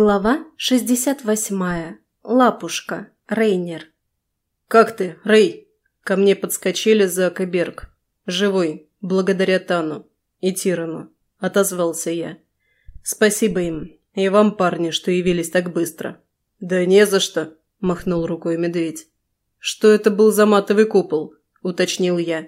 Глава 68. Лапушка. Рейнер. «Как ты, Рей?» Ко мне подскочили Зак и Берг. «Живой, благодаря Тану и Тирану», – отозвался я. «Спасибо им. И вам, парни, что явились так быстро». «Да не за что», – махнул рукой медведь. «Что это был за матовый купол?» – уточнил я.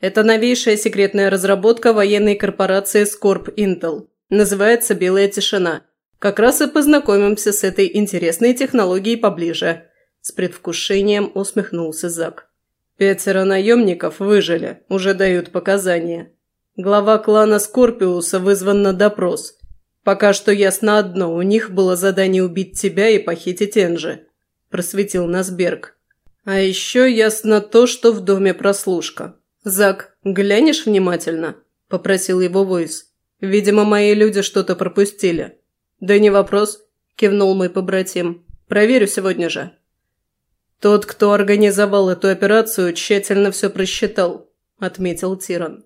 «Это новейшая секретная разработка военной корпорации Скорб Intel. Называется «Белая тишина». Как раз и познакомимся с этой интересной технологией поближе», – с предвкушением усмехнулся Зак. «Пятеро наемников выжили, уже дают показания. Глава клана Скорпиуса вызван на допрос. Пока что ясно одно, у них было задание убить тебя и похитить Энджи», – просветил нас Берг. «А еще ясно то, что в доме прослушка. Зак, глянешь внимательно?» – попросил его Войс. «Видимо, мои люди что-то пропустили». «Да не вопрос», – кивнул мой побратим. «Проверю сегодня же». «Тот, кто организовал эту операцию, тщательно все просчитал», – отметил Тиран.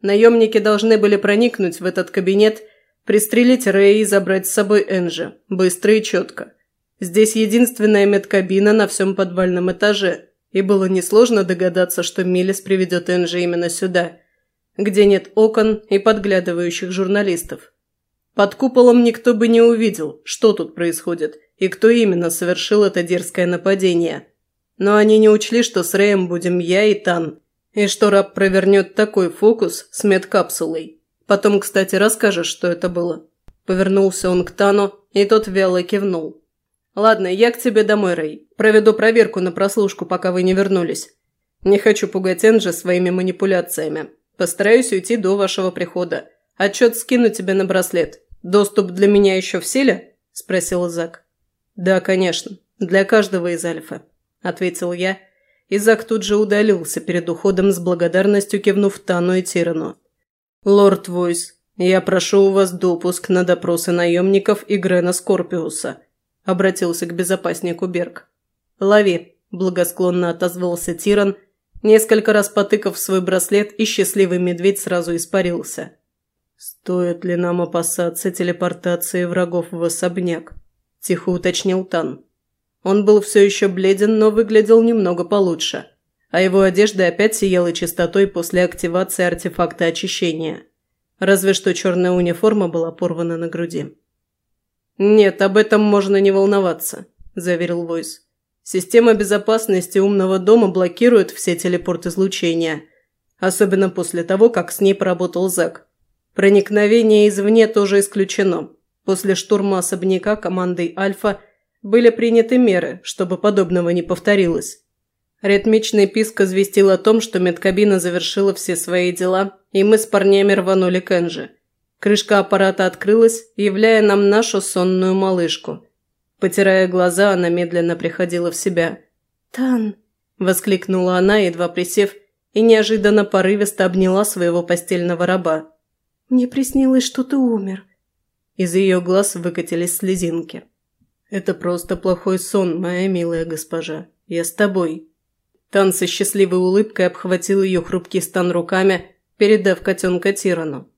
«Наемники должны были проникнуть в этот кабинет, пристрелить Рэя и забрать с собой Энжи. Быстро и четко. Здесь единственная медкабина на всем подвальном этаже, и было несложно догадаться, что Милис приведет Энжи именно сюда, где нет окон и подглядывающих журналистов. Под куполом никто бы не увидел, что тут происходит и кто именно совершил это дерзкое нападение. Но они не учли, что с Рэем будем я и Тан, и что раб провернет такой фокус с медкапсулой. Потом, кстати, расскажешь, что это было». Повернулся он к Тану, и тот вяло кивнул. «Ладно, я к тебе домой, Рэй. Проведу проверку на прослушку, пока вы не вернулись. Не хочу пугать Энджи своими манипуляциями. Постараюсь уйти до вашего прихода. Отчет скину тебе на браслет. Доступ для меня еще в силе?» – спросил Зак. «Да, конечно. Для каждого из Альфа», – ответил я. И Зак тут же удалился перед уходом с благодарностью кивнув Тану и Тирану. «Лорд Войс, я прошу у вас допуск на допросы наемников и Грена Скорпиуса», – обратился к безопаснику Берг. «Лови», – благосклонно отозвался Тиран, несколько раз потыкав свой браслет, и счастливый медведь сразу испарился. «Стоит ли нам опасаться телепортации врагов в особняк?» – тихо уточнил Тан. Он был все еще бледен, но выглядел немного получше, а его одежда опять сияла чистотой после активации артефакта очищения. Разве что черная униформа была порвана на груди. «Нет, об этом можно не волноваться», – заверил Войс. «Система безопасности умного дома блокирует все телепорт-излучения, особенно после того, как с ней поработал Зак. Проникновение извне тоже исключено. После штурма особняка командой «Альфа» были приняты меры, чтобы подобного не повторилось. Ритмичный писк известил о том, что медкабина завершила все свои дела, и мы с парнями рванули к Энже. Крышка аппарата открылась, являя нам нашу сонную малышку. Потирая глаза, она медленно приходила в себя. «Тан!» – воскликнула она, едва присев, и неожиданно порывисто обняла своего постельного раба. Мне приснилось, что ты умер». Из ее глаз выкатились слезинки. «Это просто плохой сон, моя милая госпожа. Я с тобой». Тан со счастливой улыбкой обхватил ее хрупкий стан руками, передав котенка Тирану.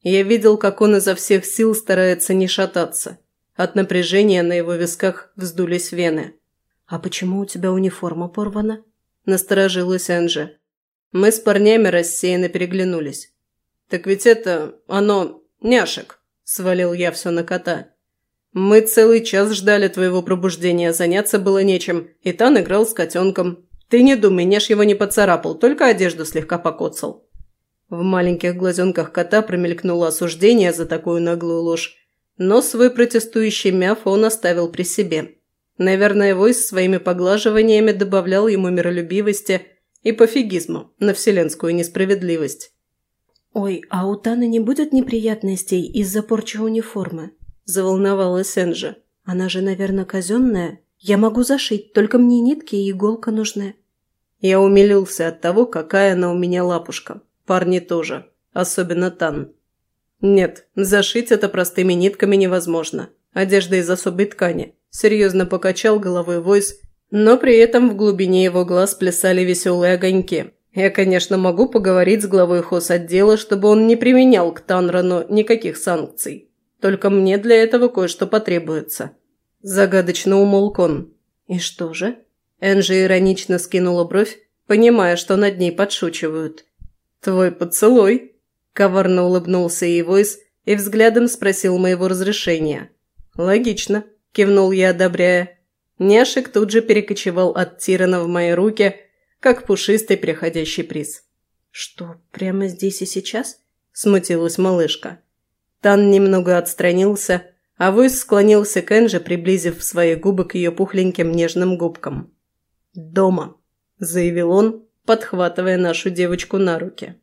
Я видел, как он изо всех сил старается не шататься. От напряжения на его висках вздулись вены. «А почему у тебя униформа порвана?» – насторожилась Энджи. Мы с парнями рассеянно переглянулись. «Так ведь это... оно... няшек!» – свалил я все на кота. «Мы целый час ждали твоего пробуждения, заняться было нечем, и Тан играл с котенком. Ты не думай, Няш его не поцарапал, только одежду слегка покоцал». В маленьких глазенках кота промелькнуло осуждение за такую наглую ложь, но свой протестующий мяв он оставил при себе. Наверное, Войс своими поглаживаниями добавлял ему миролюбивости и пофигизму на вселенскую несправедливость. «Ой, а у Таны не будет неприятностей из-за порчи униформы?» – заволновалась Энджи. «Она же, наверное, казенная. Я могу зашить, только мне нитки и иголка нужны». Я умилился от того, какая она у меня лапушка. Парни тоже. Особенно Тан. Нет, зашить это простыми нитками невозможно. Одежда из особой ткани. Серьезно покачал головой Войс, но при этом в глубине его глаз плясали веселые огоньки. Я, конечно, могу поговорить с главой хозотдела, чтобы он не применял к Танрану никаких санкций. Только мне для этого кое-что потребуется». Загадочно умолк он. «И что же?» Энджи иронично скинула бровь, понимая, что над ней подшучивают. «Твой поцелуй!» Коварно улыбнулся ей Войс и взглядом спросил моего разрешения. «Логично», – кивнул я, одобряя. Няшек тут же перекочевал от Тирана в мои руки, как пушистый приходящий приз. «Что, прямо здесь и сейчас?» – смутилась малышка. Тан немного отстранился, а Войс склонился к Энже, приблизив свои губы к ее пухленьким нежным губкам. «Дома», – заявил он, подхватывая нашу девочку на руки.